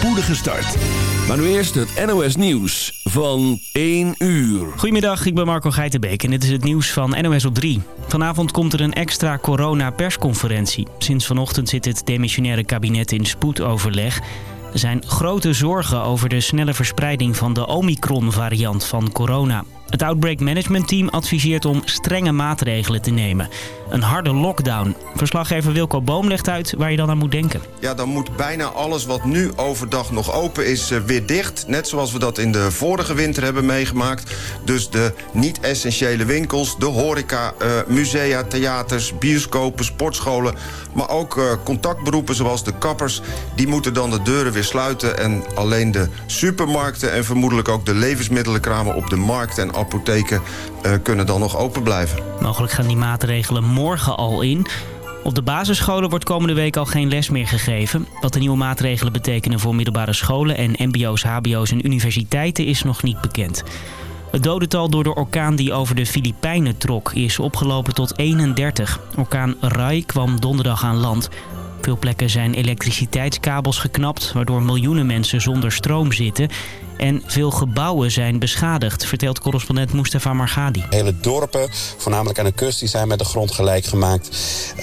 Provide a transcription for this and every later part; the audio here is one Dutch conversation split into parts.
spoedige start. Maar nu eerst het NOS Nieuws van 1 uur. Goedemiddag, ik ben Marco Geitenbeek en dit is het nieuws van NOS op 3. Vanavond komt er een extra corona-persconferentie. Sinds vanochtend zit het demissionaire kabinet in spoedoverleg. Er zijn grote zorgen over de snelle verspreiding van de Omicron-variant van corona. Het Outbreak Management Team adviseert om strenge maatregelen te nemen. Een harde lockdown. Verslaggever Wilco Boom legt uit waar je dan aan moet denken. Ja, dan moet bijna alles wat nu overdag nog open is eh, weer dicht. Net zoals we dat in de vorige winter hebben meegemaakt. Dus de niet-essentiële winkels, de horeca, uh, musea, theaters, bioscopen, sportscholen... maar ook uh, contactberoepen zoals de kappers... die moeten dan de deuren weer sluiten. En alleen de supermarkten en vermoedelijk ook de levensmiddelenkramen op de markt... en apotheken kunnen dan nog open blijven. Mogelijk gaan die maatregelen morgen al in. Op de basisscholen wordt komende week al geen les meer gegeven. Wat de nieuwe maatregelen betekenen voor middelbare scholen en mbo's, hbo's en universiteiten is nog niet bekend. Het dodental door de orkaan die over de Filipijnen trok is opgelopen tot 31. Orkaan Rai kwam donderdag aan land. Veel plekken zijn elektriciteitskabels geknapt... waardoor miljoenen mensen zonder stroom zitten. En veel gebouwen zijn beschadigd, vertelt correspondent Mustafa Margadi. Hele dorpen, voornamelijk aan de kust, zijn met de grond gelijk gemaakt.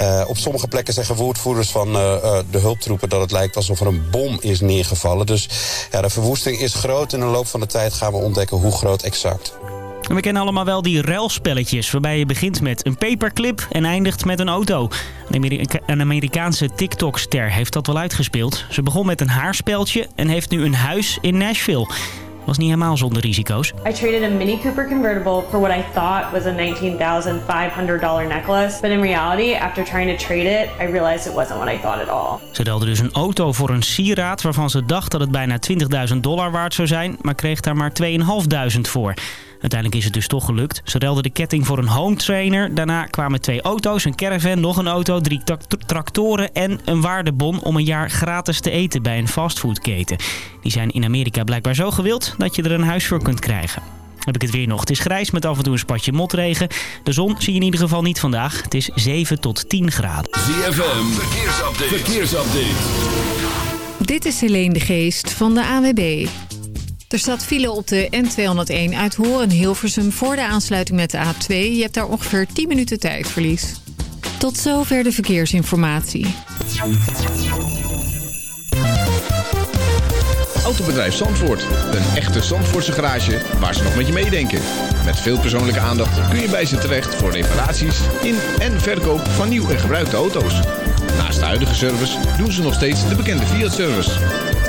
Uh, op sommige plekken zeggen woordvoerders van uh, uh, de hulptroepen... dat het lijkt alsof er een bom is neergevallen. Dus de verwoesting is groot. In de loop van de tijd gaan we ontdekken hoe groot exact. En we kennen allemaal wel die ruilspelletjes waarbij je begint met een paperclip en eindigt met een auto. Een Amerikaanse TikTok-ster heeft dat wel uitgespeeld. Ze begon met een haarspeltje en heeft nu een huis in Nashville. Was niet helemaal zonder risico's. I traded a Mini Cooper convertible for what I thought was a $19,500 necklace. But in reality, after trying to trade it, I realized it wasn't what I thought at all. Ze ruilde dus een auto voor een sieraad waarvan ze dacht dat het bijna 20.000 dollar waard zou zijn, maar kreeg daar maar 2.500 voor. Uiteindelijk is het dus toch gelukt. Ze de ketting voor een home trainer. Daarna kwamen twee auto's, een caravan, nog een auto, drie tractoren en een waardebon om een jaar gratis te eten bij een fastfoodketen. Die zijn in Amerika blijkbaar zo gewild dat je er een huis voor kunt krijgen. Heb ik het weer nog. Het is grijs met af en toe een spatje motregen. De zon zie je in ieder geval niet vandaag. Het is 7 tot 10 graden. ZFM, verkeersupdate. verkeersupdate. Dit is Helene de Geest van de AWB. Er staat file op de N201 uit Horen-Hilversum voor de aansluiting met de A2. Je hebt daar ongeveer 10 minuten tijdverlies. Tot zover de verkeersinformatie. Autobedrijf Zandvoort. Een echte Zandvoortse garage waar ze nog met je meedenken. Met veel persoonlijke aandacht kun je bij ze terecht voor reparaties in en verkoop van nieuw en gebruikte auto's. Naast de huidige service doen ze nog steeds de bekende Fiat-service.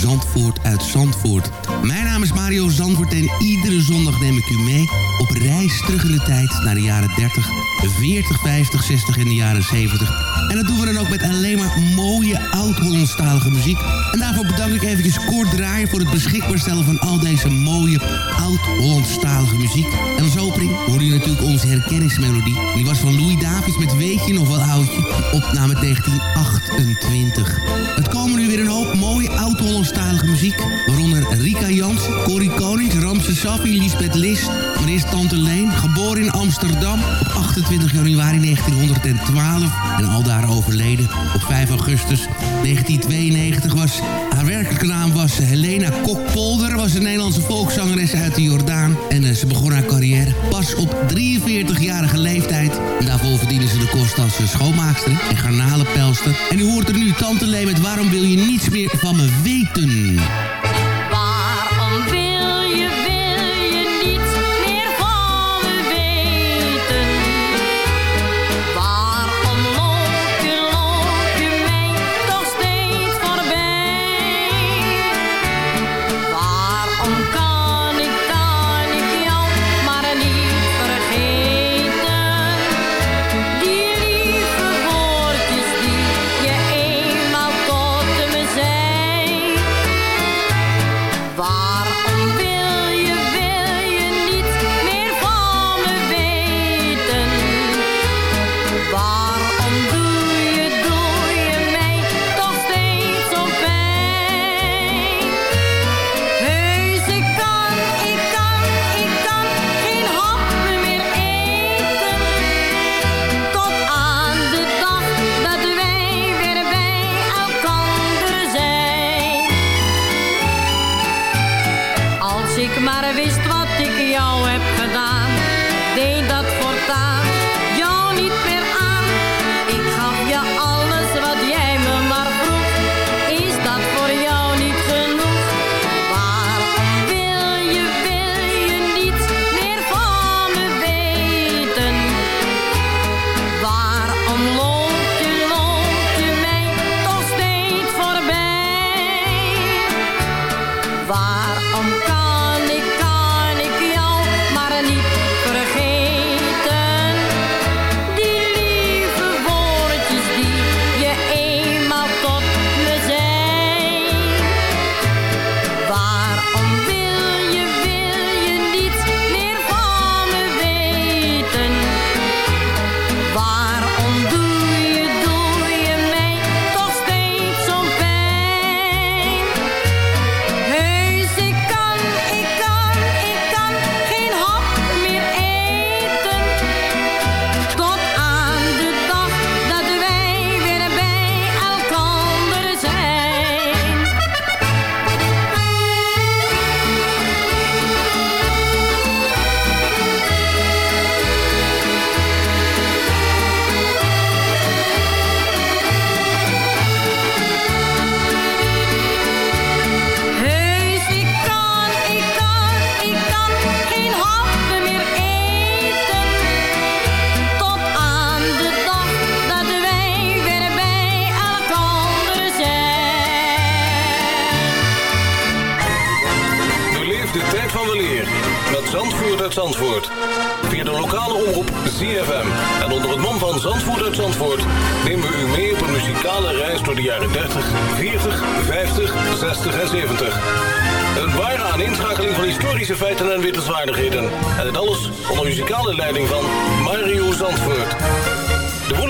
Zandvoort uit Zandvoort. Mijn naam is Mario Zandvoort en iedere zondag neem ik u mee op reis terug in de tijd naar de jaren 30, 40, 50, 60 en de jaren 70. En dat doen we dan ook met alleen maar mooie oud-Hollandstalige muziek. En daarvoor bedank ik eventjes Kort voor het beschikbaar stellen van al deze mooie oud-Hollandstalige muziek. En als opening hoorde natuurlijk onze herkenningsmelodie. Die was van Louis Davids met Weet je nog wel oudje? Opname 1928. Het komen nu weer een hoop mooie oud-Hollandstalige muziek. Waaronder Rika Jans, Corrie Konings, Ramse Safi, Lisbeth List. Maar eerst Tante Leen, geboren in Amsterdam op 28 januari 1912. En al daar overleden op 5 augustus 1992 was... Haar werkelijke naam was Helena Kokpolder. Was een Nederlandse volkszangeres uit de Jordaan. En eh, ze begon haar carrière pas op 43-jarige leeftijd. Daarvoor verdiende ze de kost als schoonmaakster en garnalenpelster. En u hoort er nu Tante Leen met Waarom wil je niets meer van me weten?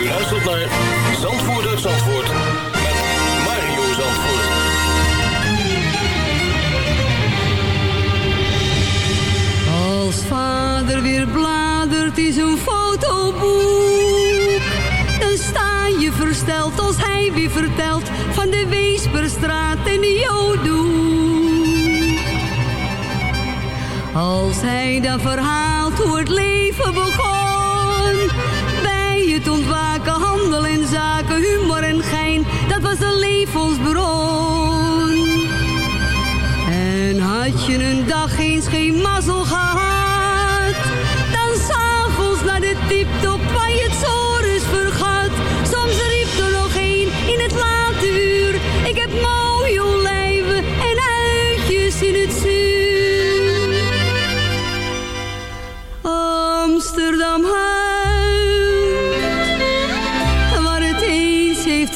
U luistert naar Zandvoort uit Zandvoort met Mario Zandvoort. Als vader weer bladert in zijn fotoboek, dan sta je versteld als hij weer vertelt van de Weesperstraat en de Jodoe. Als hij dan verhaalt hoe het leven begon, ontwaken, handel en zaken, humor en gein, dat was de levensbron. En had je een dag eens geen mazzel gehad, dan s'avonds naar de tiptop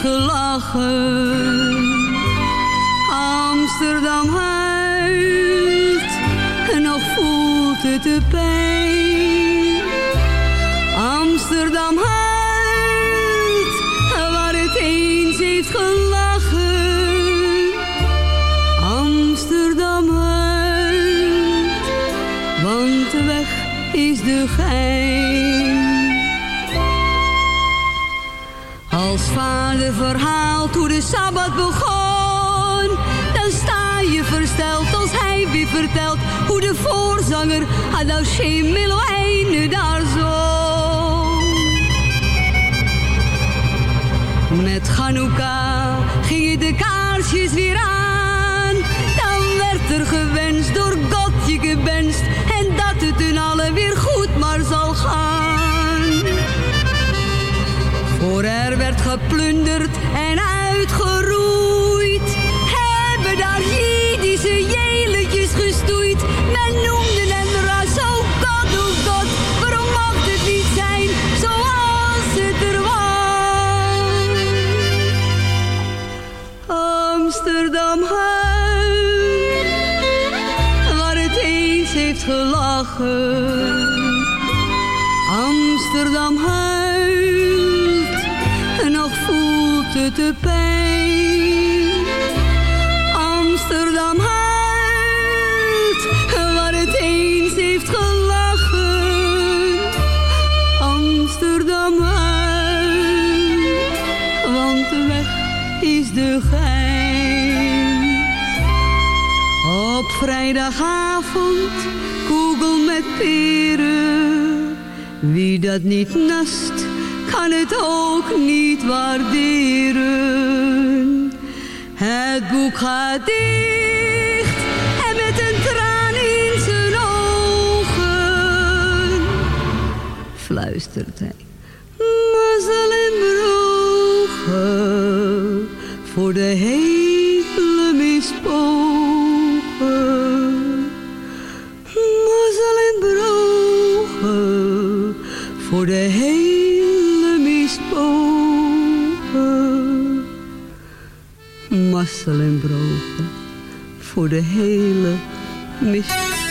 gelachen. Amsterdam huilt en nog voelt het de pijn. Amsterdam huilt waar het eens heeft gelachen. Amsterdam huilt, want de weg is de gein. Als vader verhaalt hoe de Sabbat begon, dan sta je versteld als hij weer vertelt hoe de voorzanger Adauche Milo einde daar zong. Met Chanukka gingen de kaarsjes weer aan, dan werd er gewenst door God je gewenst en dat het hun allen weer goed maar zal gaan. Voor er werd geplunderd en uitgeroeid. Hebben daar Jiddische jeletjes gestoeid. Men noemde hem ras, god. Waarom mag het niet zijn zoals het er was? Amsterdam huis, waar het eens heeft gelachen. Amsterdam en nog voelt het de pijn. Amsterdam huilt waar het eens heeft gelachen. Amsterdam huilt, want de weg is de gein. Op vrijdagavond, kogel met peren. Wie dat niet nast, kan het ook niet waarderen. Het boek gaat dicht en met een traan in zijn ogen fluistert hij. Mazzel en brogen voor de hele voor de hele mispogen.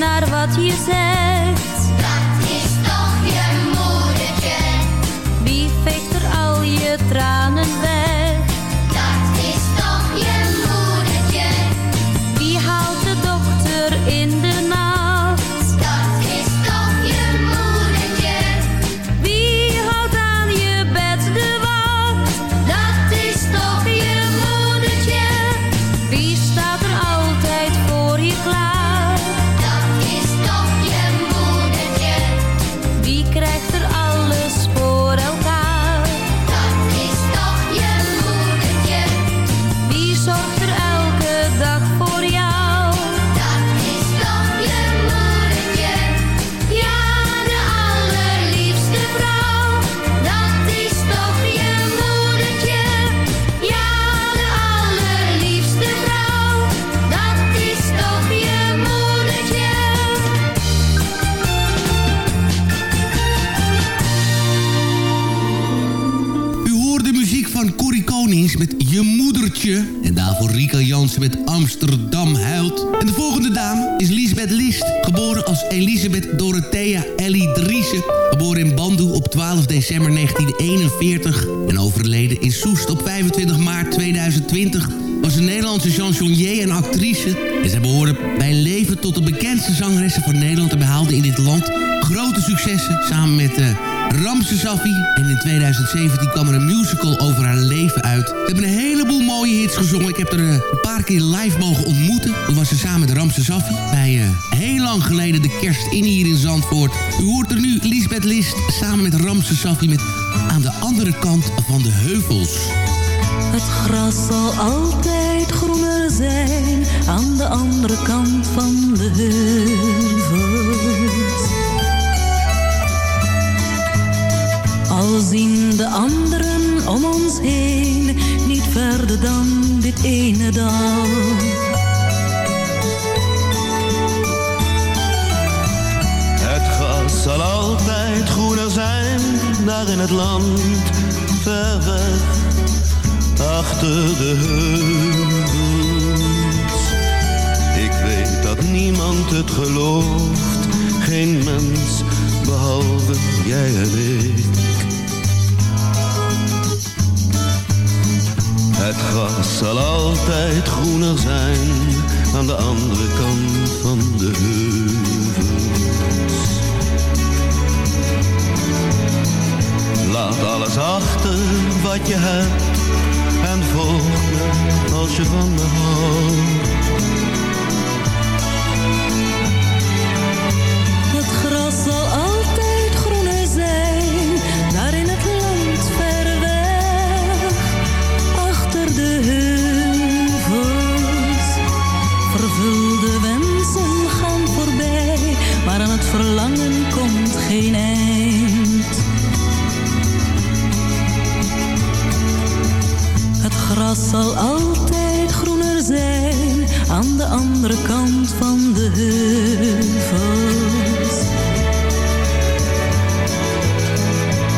Naar wat je zegt? Met Amsterdam huilt. En de volgende dame is Lisbeth List. Geboren als Elisabeth Dorothea Ellie Driessen. Geboren in Bandoe op 12 december 1941. En overleden in Soest op 25 maart 2020 was een Nederlandse chansonnier en actrice. En zij behoorde bij leven tot de bekendste zangeressen van Nederland... en behaalde in dit land grote successen samen met... eh Ramse Safi. En in 2017 kwam er een musical over haar leven uit. Ze hebben een heleboel mooie hits gezongen. Ik heb er eh, een paar keer live mogen ontmoeten. Toen was ze samen met Ramse Safi. Bij eh, heel lang geleden de kerst in hier in Zandvoort. U hoort er nu Lisbeth List samen met Ramse Safi met Aan de andere kant van de heuvels. Het gras zal altijd groener zijn aan de andere kant van de heuvels. Al zien de anderen om ons heen niet verder dan dit ene dal. Het gras zal altijd groener zijn, daar in het land ver weg, achter de heuvels. Ik weet dat niemand het gelooft, geen mens, behalve jij en ik Het gras zal altijd groener zijn aan de andere kant van de heuvels. Laat alles achter wat je hebt en volg me als je van me houdt. Zal altijd groener zijn aan de andere kant van de heuvels.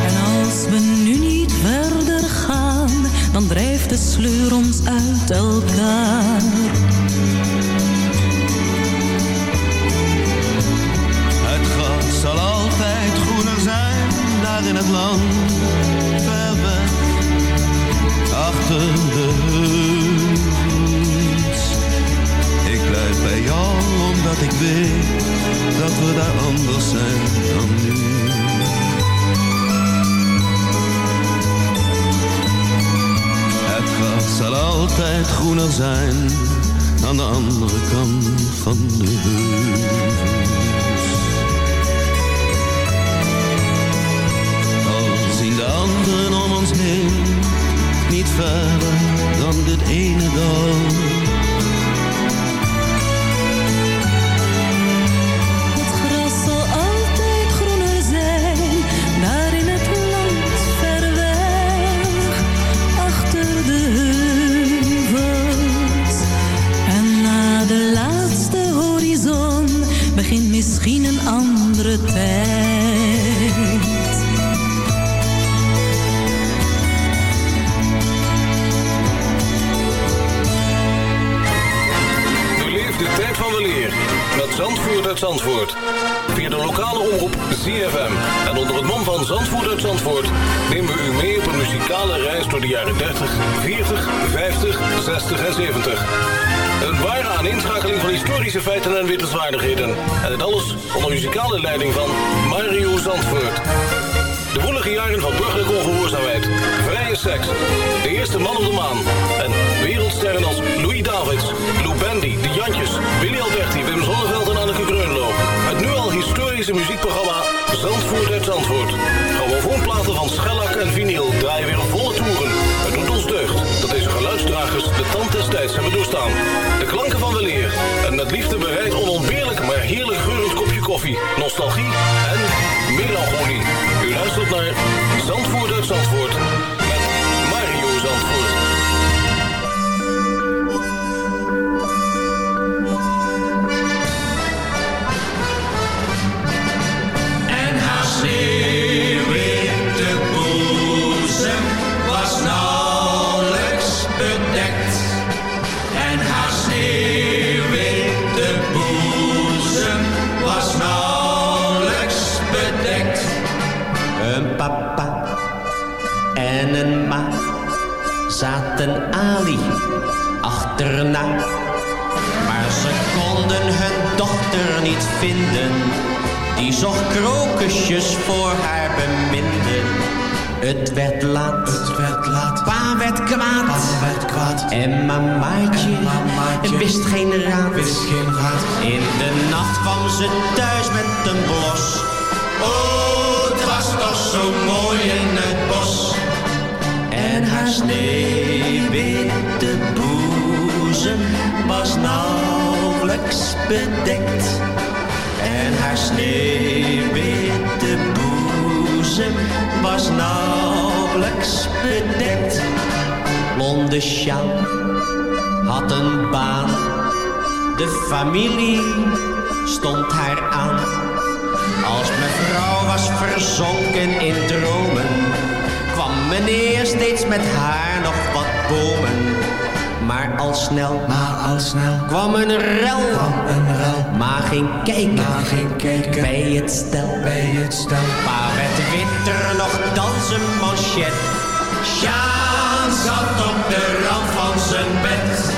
En als we nu niet verder gaan, dan drijft de sleur ons uit elkaar. Van de zocht krokusjes voor haar beminden. Het werd laat, het werd laat. Pa werd kwaad, pa werd kwaad. En mamaatje, en wist geen raad, wist geen raad. In de nacht kwam ze thuis met een blos. Oh, het was toch zo mooi in het bos. En haar sneeuwwitte boezem was nauwelijks bedekt. En haar sneeuwwitte boezem was nauwelijks bedekt. Blonde had een baan. De familie stond haar aan. Als mevrouw was verzonken in dromen, kwam meneer steeds met haar nog wat bomen. Maar al snel, maar al snel kwam een rel, kwam een rel. maar geen kijken, Maar geen kijken bij het stel. bij het stel. Pa werd witter nog dan zijn manchet. Sjaan zat op de rand van zijn bed.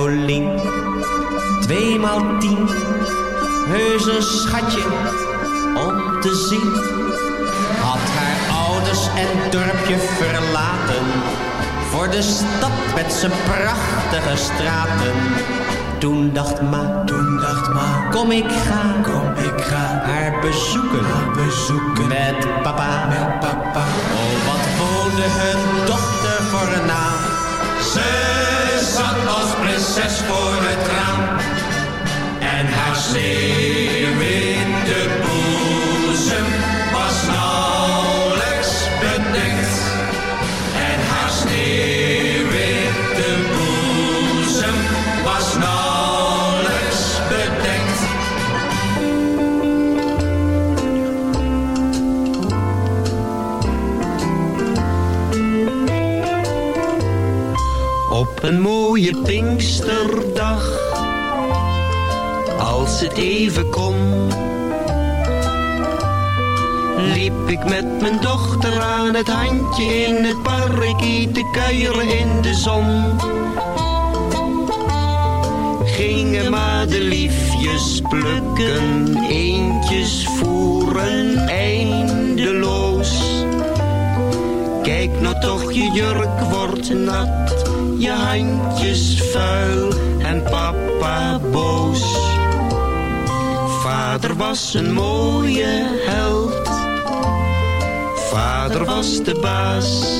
Carolien, tweemaal tien, heus een schatje om te zien. Had haar ouders en dorpje verlaten, voor de stad met zijn prachtige straten. Toen dacht ma, Toen dacht ma, kom ik ga, kom ik ga haar bezoeken, haar bezoeken met papa. met papa. Oh, wat woonde hun dochter voor een naam. Ze zat als prinses voor het raam. En haar sneeuwwitte Op een mooie Pinksterdag, als het even kon, liep ik met mijn dochter aan het handje in het parkie te kuieren in de zon. Gingen madeliefjes plukken, eentjes voeren eindeloos. Toch, je jurk wordt nat, je handjes vuil en papa boos. Vader was een mooie held, vader was de baas.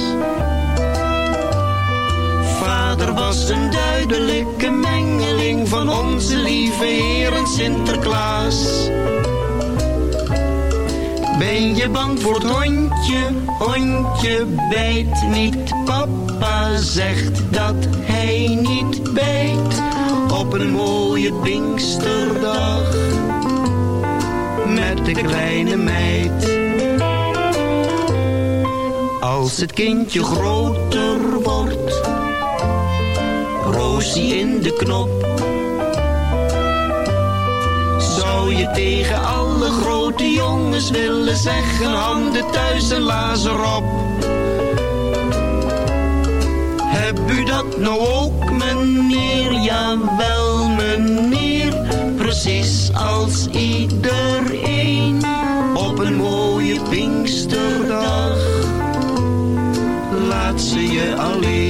Vader was een duidelijke mengeling van onze lieve Heer en Sinterklaas. Ben je bang voor het hondje? Hondje bijt niet. Papa zegt dat hij niet bijt. Op een mooie Pinksterdag. Met de kleine meid. Als het kindje groter wordt. Roosie in de knop. Je tegen alle grote jongens willen zeggen handen thuis en lazer op? Heb u dat nou ook meneer? Jawel meneer, precies als iedereen op een mooie Pinksterdag. Laat ze je alleen.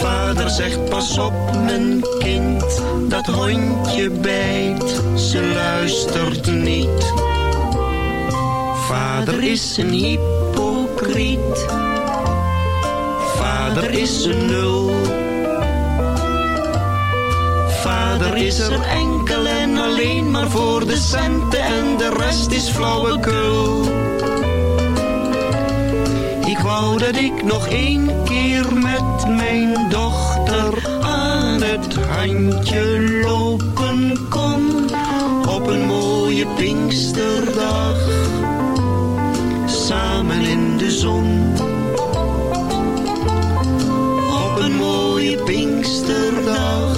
Vader zegt pas op mijn kind, dat hondje bijt, ze luistert niet. Vader is een hypocriet, vader is een nul. Vader is er enkel en alleen maar voor de centen en de rest is flauwekul. Ik wou dat ik nog één keer met mijn dochter aan het handje lopen kon. Op een mooie Pinksterdag, samen in de zon. Op een mooie Pinksterdag,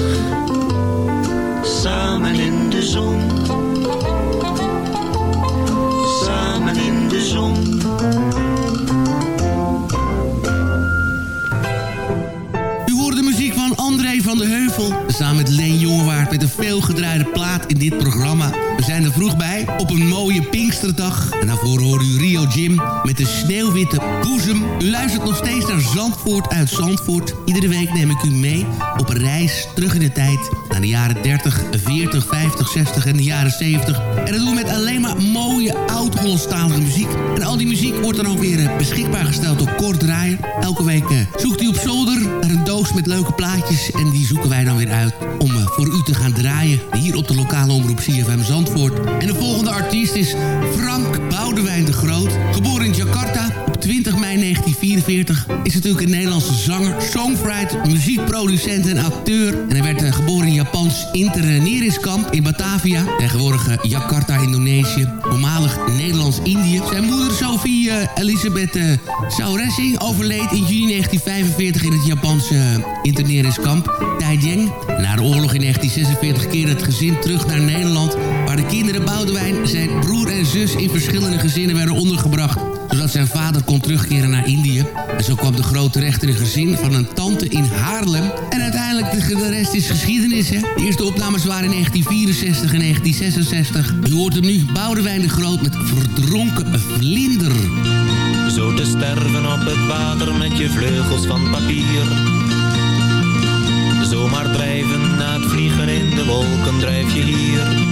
Samen met Leen Jongewaard met een veelgedraaide plaat in dit programma. We zijn er vroeg bij op een mooie Pinksterdag. En daarvoor horen u Rio Jim met de sneeuwwitte boezem. U luistert nog steeds naar Zandvoort uit Zandvoort. Iedere week neem ik u mee op reis terug in de tijd. Naar de jaren 30, 40, 50, 60 en de jaren 70. En dat doen we met alleen maar mooie oud-Hollandstalige muziek. En al die muziek wordt dan ook weer eh, beschikbaar gesteld door Kort Draaier. Elke week eh, zoekt u op zolder naar een doos met leuke plaatjes. En die zoeken wij dan weer uit om eh, voor u te gaan draaien. Hier op de lokale omroep CFM Zandvoort. En de volgende artiest is Frank Boudewijn de Groot. 1944. Is natuurlijk een Nederlandse zanger, songwriter, muziekproducent en acteur. En hij werd eh, geboren in Japans interneringskamp in Batavia. Tegenwoordig eh, Jakarta, Indonesië. Voormalig Nederlands-Indië. Zijn moeder Sophie eh, Elisabeth Sauresi overleed in juni 1945 in het Japanse interneringskamp Taijeng. Na de oorlog in 1946 keerde het gezin terug naar Nederland... waar de kinderen Boudewijn, zijn broer en zus in verschillende gezinnen werden ondergebracht zodat zijn vader kon terugkeren naar Indië. En zo kwam de grote rechter in gezin van een tante in Haarlem. En uiteindelijk, de, de rest is geschiedenis, hè. De eerste opnames waren in 1964 en 1966. U hoort hem nu, Boudewijn de Groot met Verdronken Vlinder. Zo te sterven op het water met je vleugels van papier. Zomaar drijven na het vliegen in de wolken drijf je hier.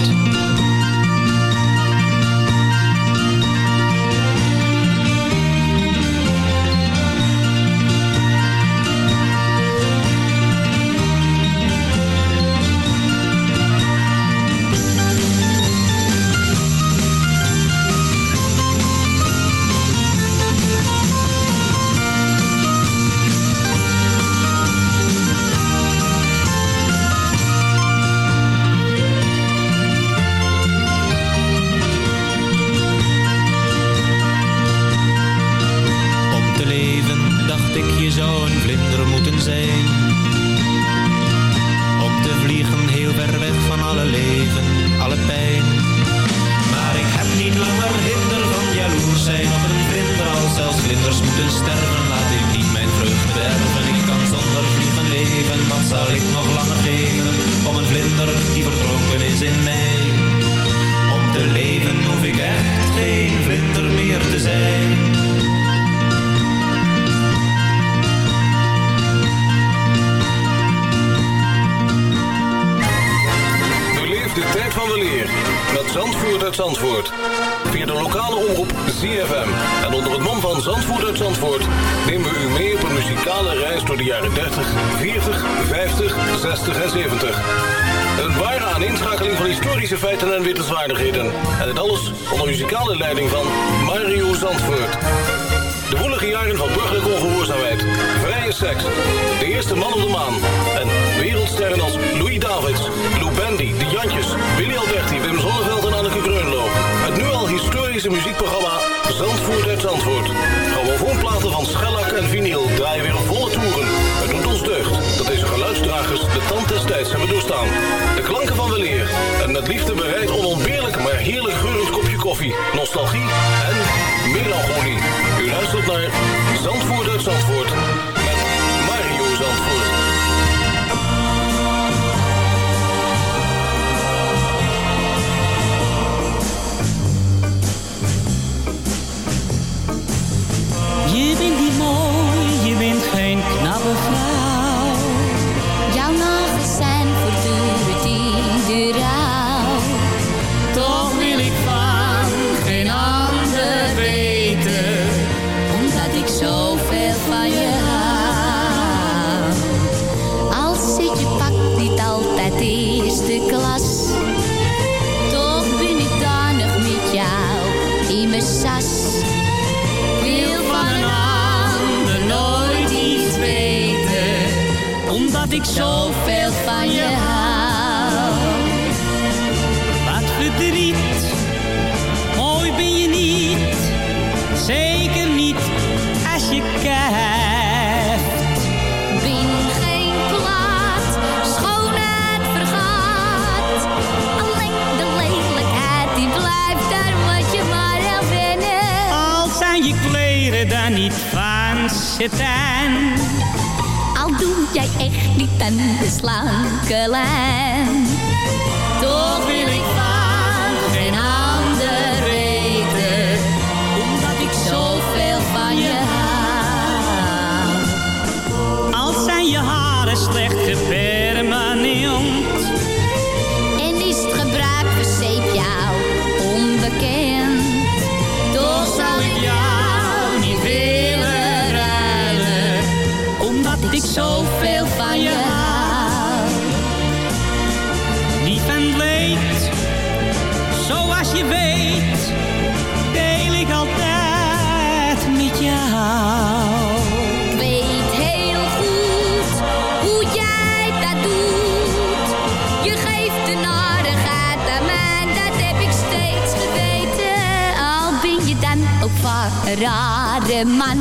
Rare man.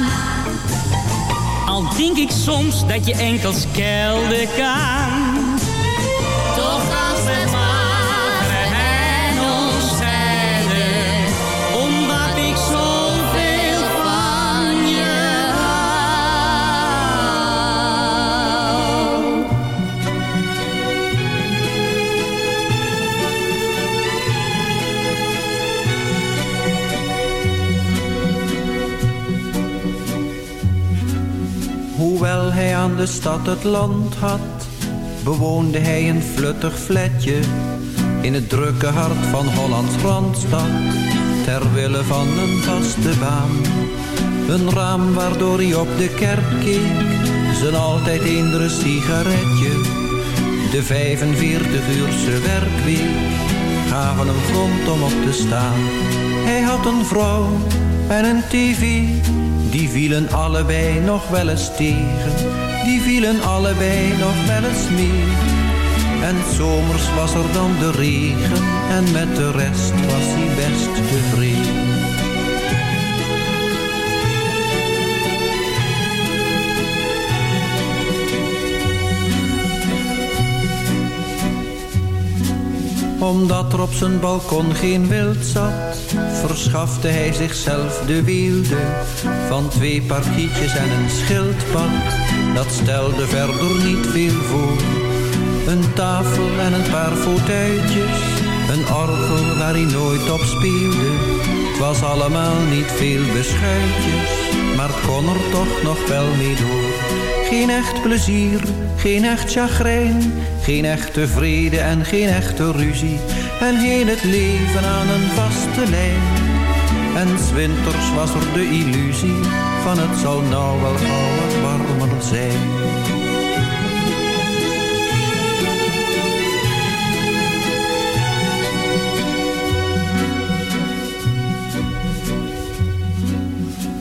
Al denk ik soms dat je enkel schelden kan. Hoewel hij aan de stad het land had, bewoonde hij een fluttig flatje in het drukke hart van Hollands Randstad, ter wille van een vaste baan. Een raam waardoor hij op de kerk keek, zijn altijd eendere sigaretje. De 45-uurse werkweek gaven hem grond om op te staan. Hij had een vrouw en een tv, die vielen allebei nog wel eens tegen. Die vielen allebei nog wel eens meer. En zomers was er dan de regen en met de rest was hij best tevreden. Omdat er op zijn balkon geen wild zat, verschafte hij zichzelf de weelde van twee parkietjes en een schildpad. Dat stelde verder niet veel voor. Een tafel en een paar fauteuiltjes, een orgel waar hij nooit op speelde. Was allemaal niet veel beschuitjes, maar kon er toch nog wel mee door. Geen echt plezier, geen echt chagrijn, geen echte vrede en geen echte ruzie. En heen het leven aan een vaste lijn. En 's winters was er de illusie van het zal nou wel gauw wat warmer zijn.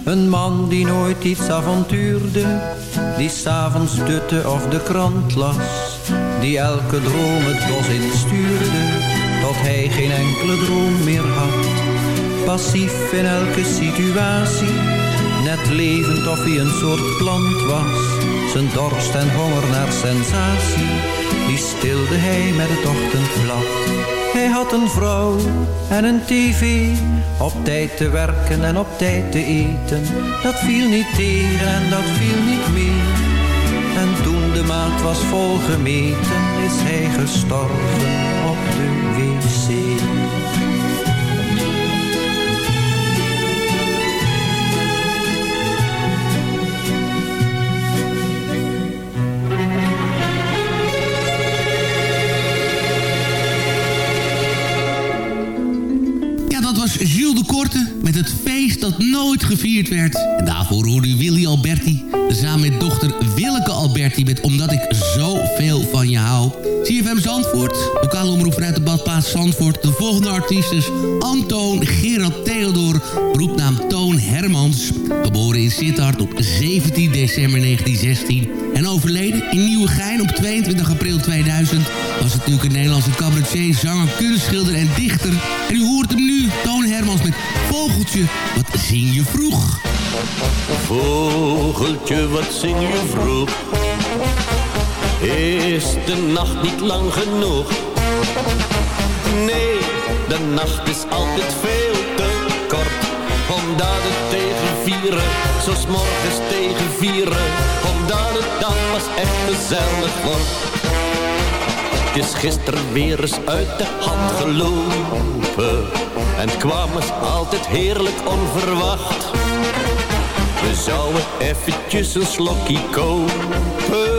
Een man die nooit iets avontuurde, die s'avonds dutte of de krant las, die elke droom het bos instuurde, tot hij geen enkele droom meer had. Passief in elke situatie, net levend of hij een soort plant was. Zijn dorst en honger naar sensatie, die stilde hij met het ochtendblad. Hij had een vrouw en een tv, op tijd te werken en op tijd te eten. Dat viel niet tegen en dat viel niet meer. Maat was volgemeten, is hij gestorven was Jules de Korte met het feest dat nooit gevierd werd. En daarvoor hoorde u Willy Alberti. Samen met dochter Willeke Alberti met Omdat ik zoveel van je hou. CFM Zandvoort, lokale omroep vanuit de badplaats Zandvoort. De volgende artiest is Antoon Gerard Theodor, roepnaam Toon Hermans. Geboren in Sittard op 17 december 1916. En overleden in Nieuwegein op 22 april 2000... was natuurlijk een Nederlandse cabaretier, zanger, kunstschilder en dichter. En u hoort hem nu, Toon Hermans met Vogeltje, wat zing je vroeg? Vogeltje, wat zing je vroeg? Is de nacht niet lang genoeg? Nee, de nacht is altijd veel te kort. Omdat het tegen vieren, zo 's morgens tegen vieren. Omdat het dan pas echt gezellig wordt. Het is gisteren weer eens uit de hand gelopen. En kwam eens altijd heerlijk onverwacht. We zouden eventjes een slokje kopen.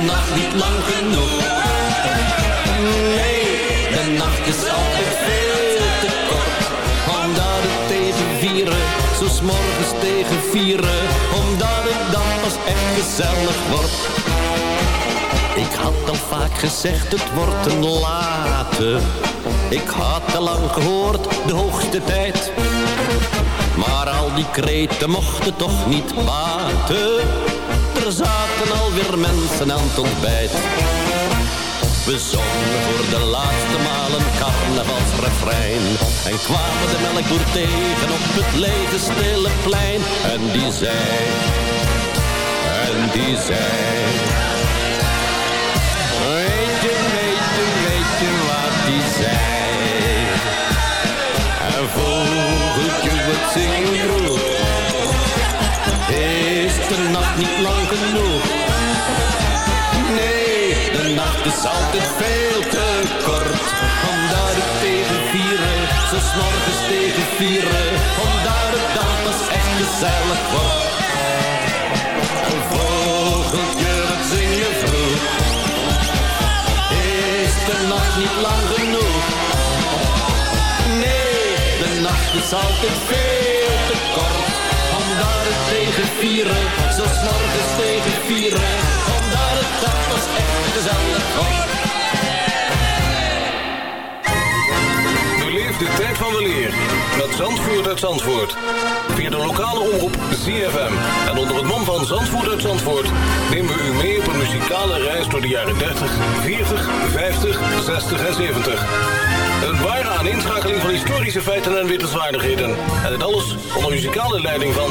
De nacht niet lang genoeg? Nee, de nacht is altijd veel te kort. Omdat het tegen vieren, zo morgens tegen vieren. Omdat het dan pas echt gezellig wordt. Ik had al vaak gezegd, het wordt een late. Ik had al lang gehoord, de hoogste tijd. Maar al die kreten mochten toch niet baten. Er zaten alweer mensen aan het ontbijt. We zongen voor de laatste maal een carnavalsrefrein. En kwamen de melkboer tegen op het lege stille plein. En die zei, en die zei... de nacht niet lang genoeg? Nee, de nacht is altijd veel te kort. Omdat het tegen vieren, zo 's morgens tegen vieren. Omdat het dan pas echt gezellig wordt. Een vogeltje, wat zing je vroeg? Is de nacht niet lang genoeg? Nee, de nacht is altijd veel tegen vieren, zo 's morgens tegen vieren. Omdat het dan pas echt gezellig wordt. Beleef de tijd van de leer met Zandvoort uit Zandvoort. Via de lokale omroep ZFM. En onder het mom van Zandvoort uit Zandvoort nemen we u mee op een muzikale reis door de jaren 30, 40, 50, 60 en 70. Een ware aaninschakeling van historische feiten en wittelswaardigheden. En het alles onder muzikale leiding van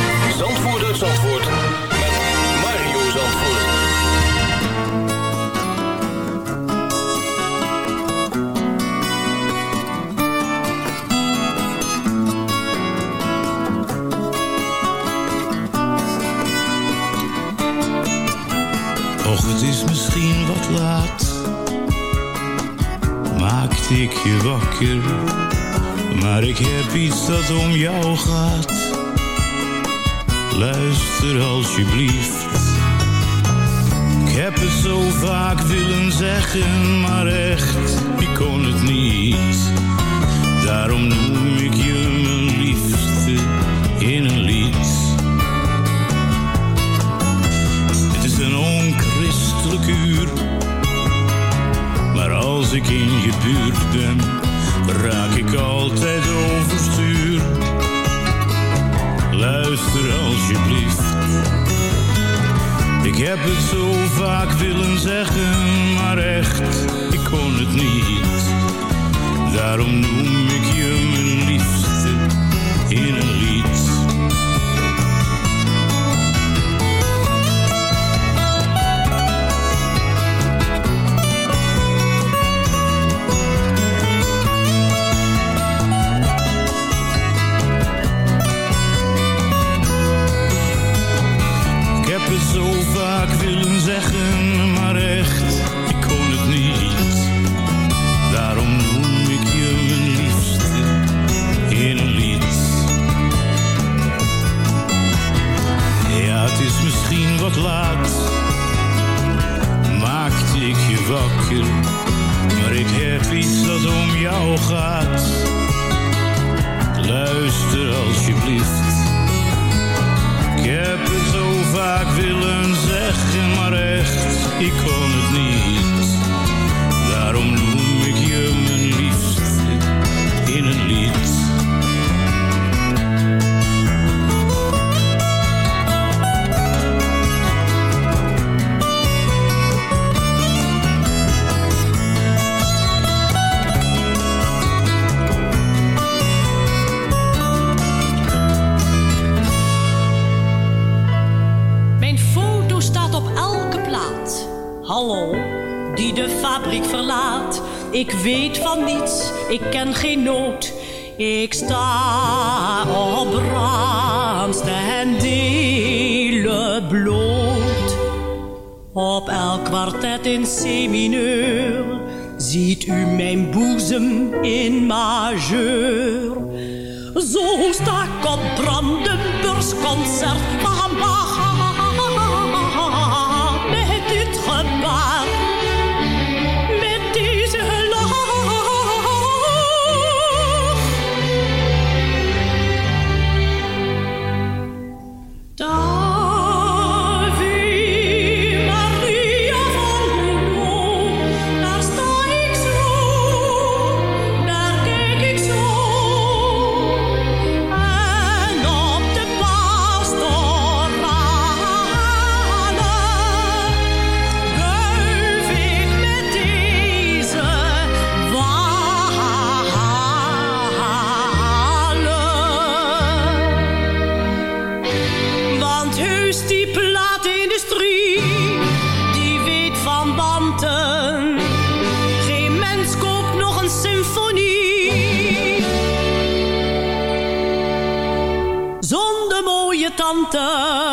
Maar ik heb iets dat om jou gaat. Luister alsjeblieft. Ik heb het zo vaak willen zeggen, maar echt, ik kon het niet. Daarom noem ik je mijn liefste in een lied. Het is een onchristelijk uur. Maar als ik in je buurt ben, raak ik altijd overstuur. Luister alsjeblieft. Ik heb het zo vaak willen zeggen, maar echt, ik kon het niet. Daarom noem ik je geen nood. Ik sta op en bloot. Op elk kwartet in C-mineur ziet u mijn boezem in majeur. Zo sta ik op Brandenburgs concert. kanten.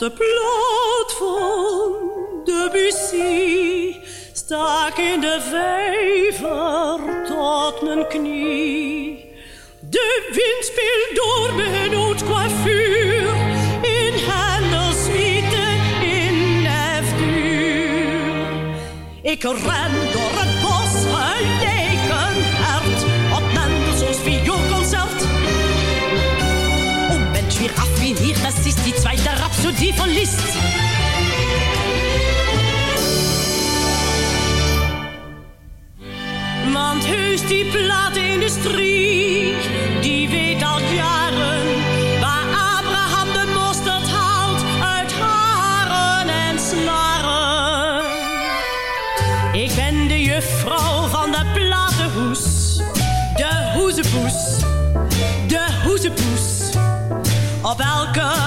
de plaat van Debussy stak in de vijver tot mijn knie. De wind speelt door mijn oud coiffure in Handels in Neftuur. Ik ren door Die van list Want heus die platenindustrie die weet al jaren... waar Abraham de mosterd haalt uit haren en snaren. Ik ben de juffrouw van de platenhoes, de hoezepoes, de hoezepoes. Op elke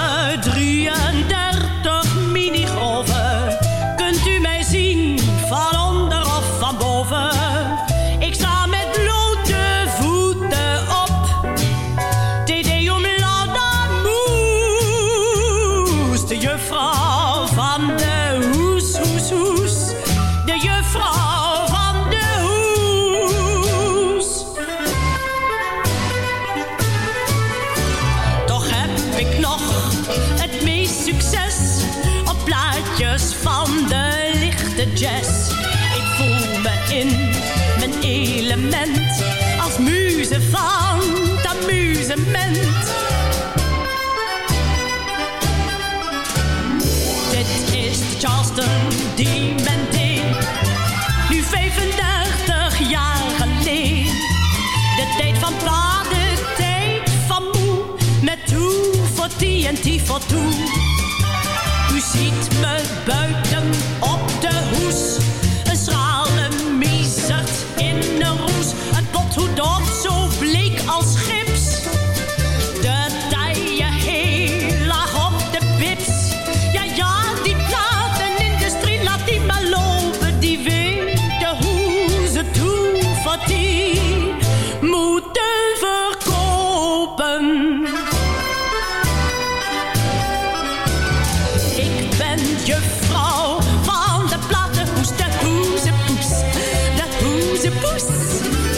hoezepoes.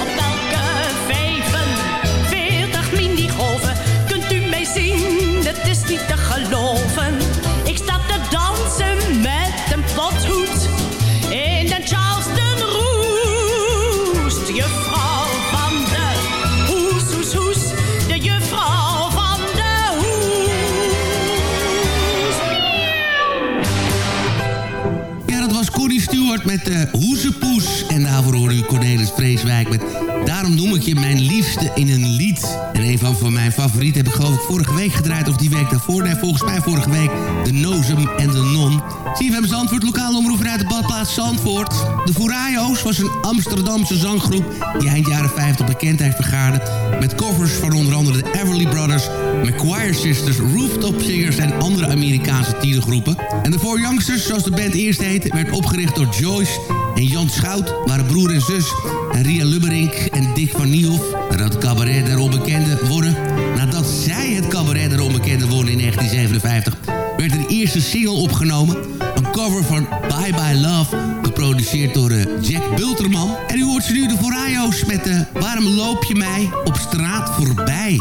Op elke 45 minigolven kunt u mij zien, het is niet te geloven. Ik sta te dansen met een pothoed in de Charleston Roest. Juffrouw van de hoes, hoes, hoes, de juffrouw van de hoes. Ja, dat was Connie Stewart met de Hoezepoes. Daarvoor hoorde u Cornelis Vreeswijk met Daarom noem ik je mijn liefste in een lied. En een van, van mijn favorieten heb ik geloof ik vorige week gedraaid... of die week daarvoor. Nee, volgens mij vorige week de Nozem en de Non. CFM Zandvoort, lokale omroep uit de badplaats Zandvoort. De Furayos was een Amsterdamse zanggroep... die eind jaren 50 bekendheid vergaarde... met covers van onder andere de Everly Brothers... McQuire Sisters, Rooftop Singers en andere Amerikaanse tienergroepen. En de Four Youngsters, zoals de band eerst heette... werd opgericht door Joyce en Jan Schout... waren broer en zus... En Ria Lubberink en Dick van Niehoff. Nadat het cabaret der onbekende worden... Nadat zij het cabaret der onbekende worden in 1957... werd er de eerste single opgenomen. Een cover van Bye Bye Love. Geproduceerd door eh, Jack Bulterman. En u hoort ze nu de Forayo's met de Waarom loop je mij op straat voorbij?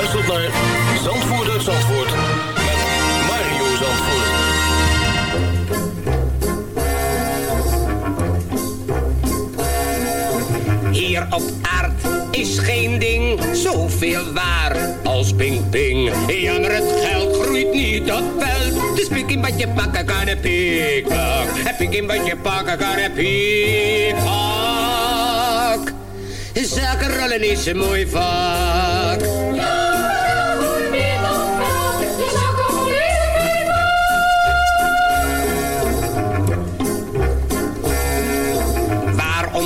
Luistert naar Zandvoort uit Zandvoort met Mario Zandvoort. Hier op aard is geen ding zoveel waar als ping ping. Ja, maar het geld groeit niet op veld. Dus pik in wat je pakken kan een pikpak. En pik in wat je pakken kan een pikpak. Zaken rollen is een mooi vak.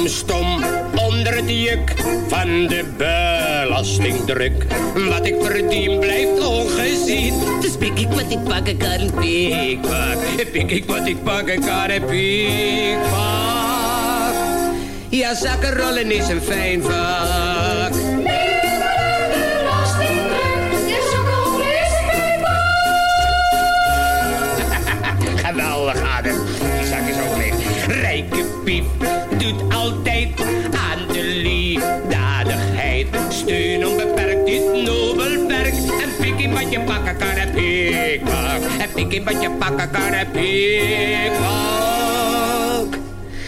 Stom onder het juk van de belastingdruk? Wat ik verdien blijft ongezien. Dus pik ik wat ik pakken kan, een pikpak. Pik ik wat ik pakken kan, een pikpak. Ja, zakken rollen is een fijn vak. Geweldig, Adem. Die zak is ook leeg. Rijke piep doet altijd aan de liefdadigheid. Steun onbeperkt dit nobel werk. En pik in wat je pakken kan, en pikpak. En pik in wat je pakken kan, en pikpak.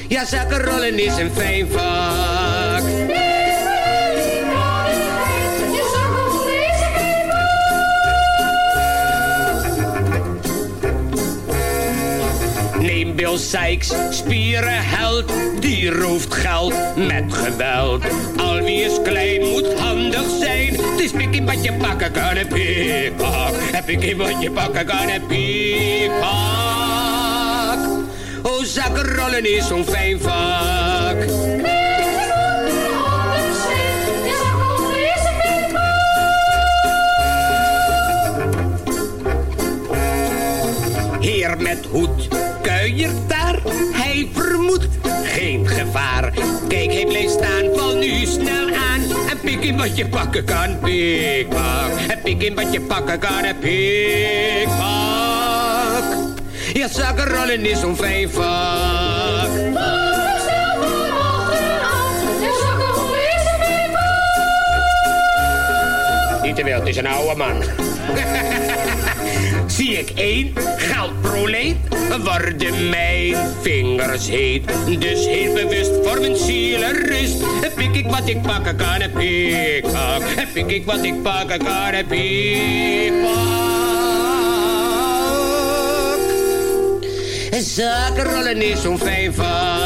Ja, zakken rollen is een fijn vak. Sykes, spierenheld, die rooft geld met geweld. Al wie is klein moet handig zijn. Het is pik in wat je pakken kan en pikpak. En pik in wat je pakken kan en pikpak. Oh, zakken rollen is zo'n fijn vak. Met hoed daar, hij vermoedt geen gevaar. Kijk, hij blijft staan, val nu snel aan. En pik in wat je pakken kan, pikpak. En pik in wat je pakken kan, en pikpak. Ja, zakken rollen is zo'n fijn vak. Niet te wild, het is een oude man. Zie ik één geldproleet, worden mijn vingers heet. Dus heel bewust voor mijn zielenrust. Pik ik wat ik pakken kan, en pikpak. Pik ik wat ik pakken kan, en pikpak. Zaken rollen is zo'n fijn vak.